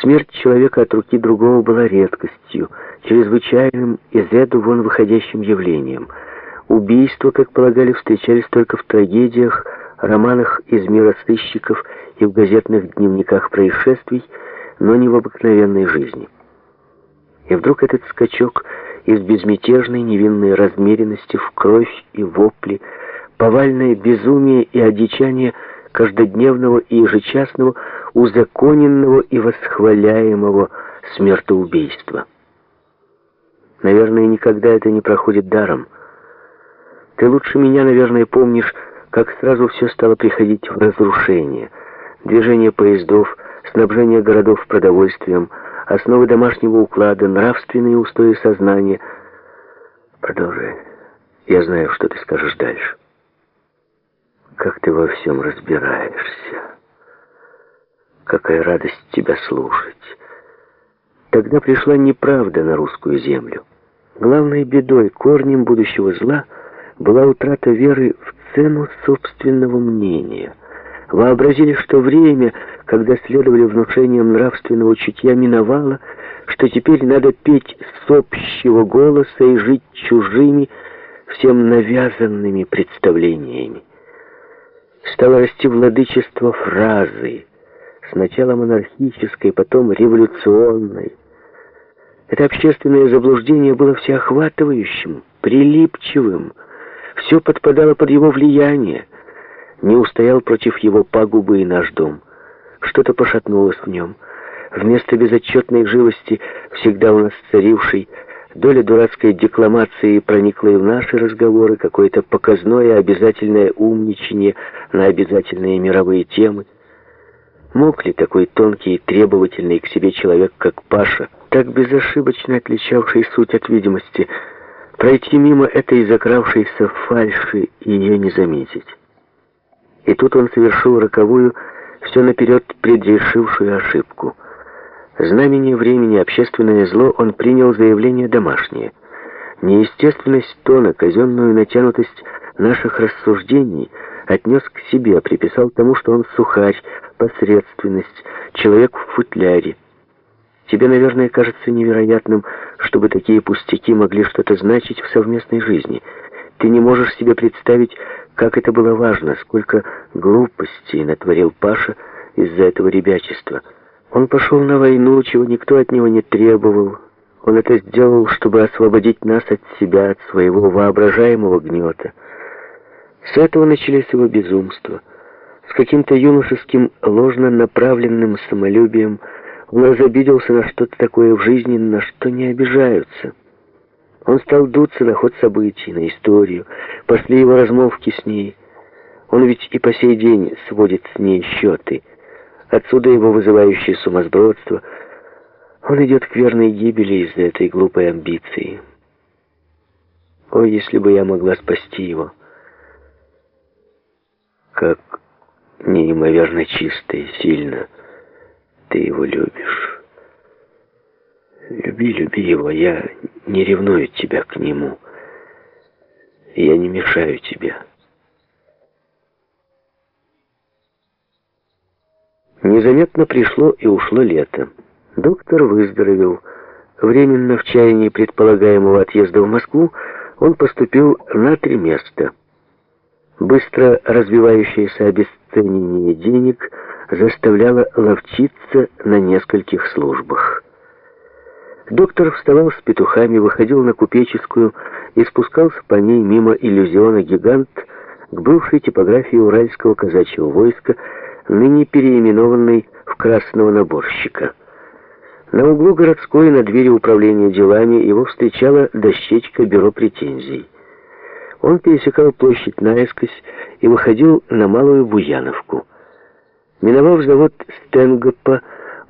Смерть человека от руки другого была редкостью, чрезвычайным из ряду вон выходящим явлением. Убийства, как полагали, встречались только в трагедиях, романах из мира сыщиков и в газетных дневниках происшествий, но не в обыкновенной жизни. И вдруг этот скачок из безмятежной невинной размеренности в кровь и вопли, повальное безумие и одичание каждодневного и ежечасного, узаконенного и восхваляемого смертоубийства. Наверное, никогда это не проходит даром. Ты лучше меня, наверное, помнишь, как сразу все стало приходить в разрушение. Движение поездов, снабжение городов продовольствием, основы домашнего уклада, нравственные устои сознания. Продолжай. Я знаю, что ты скажешь дальше. Как ты во всем разбираешься. Какая радость тебя слушать. Тогда пришла неправда на русскую землю. Главной бедой, корнем будущего зла была утрата веры в цену собственного мнения. Вообразили, что время, когда следовали внушениям нравственного чутья, миновало, что теперь надо петь с общего голоса и жить чужими, всем навязанными представлениями. Стало расти владычество фразы, сначала монархической, потом революционной. Это общественное заблуждение было всеохватывающим, прилипчивым, все подпадало под его влияние. Не устоял против его пагубы и наш дом. Что-то пошатнулось в нем. Вместо безотчетной живости, всегда у нас царившей, доля дурацкой декламации проникла и в наши разговоры, какое-то показное обязательное умничание на обязательные мировые темы. Мог ли такой тонкий и требовательный к себе человек, как Паша, так безошибочно отличавший суть от видимости, пройти мимо этой закравшейся фальши и ее не заметить. И тут он совершил роковую, все наперед предрешившую ошибку. Знамение времени, общественное зло он принял заявление домашнее. Неестественность тона, казенную натянутость наших рассуждений отнес к себе, приписал тому, что он сухарь, посредственность, человек в футляре. Тебе, наверное, кажется невероятным, чтобы такие пустяки могли что-то значить в совместной жизни. Ты не можешь себе представить, как это было важно, сколько глупостей натворил Паша из-за этого ребячества. Он пошел на войну, чего никто от него не требовал. Он это сделал, чтобы освободить нас от себя, от своего воображаемого гнета. С этого начались его безумства. С каким-то юношеским ложно направленным самолюбием – он разобиделся на что-то такое в жизни, на что не обижаются. Он стал дуться на ход событий, на историю. Пошли его размолвки с ней. Он ведь и по сей день сводит с ней счеты. Отсюда его вызывающее сумасбродство. Он идет к верной гибели из-за этой глупой амбиции. Ой, если бы я могла спасти его. Как неимоверно чисто и сильно ты его любишь. Люби, люби его, я не ревную тебя к нему. Я не мешаю тебе. Незаметно пришло и ушло лето. Доктор выздоровел. Временно в чаянии предполагаемого отъезда в Москву он поступил на три места. Быстро развивающееся обесценение денег – заставляла ловчиться на нескольких службах. Доктор вставал с петухами, выходил на купеческую и спускался по ней мимо иллюзиона «Гигант» к бывшей типографии Уральского казачьего войска, ныне переименованной в «Красного наборщика». На углу городской на двери управления делами его встречала дощечка бюро претензий. Он пересекал площадь наискось и выходил на Малую Буяновку. Миновав завод Стенгопа,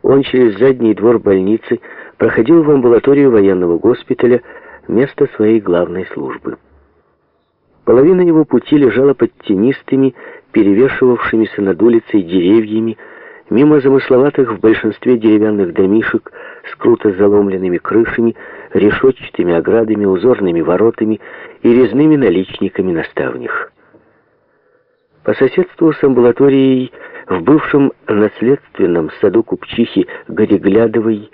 он через задний двор больницы проходил в амбулаторию военного госпиталя, место своей главной службы. Половина его пути лежала под тенистыми, перевешивавшимися над улицей деревьями, мимо замысловатых в большинстве деревянных домишек с круто заломленными крышами, решетчатыми оградами, узорными воротами и резными наличниками на ставнях. По соседству с амбулаторией в бывшем наследственном саду купчихи Гореглядовой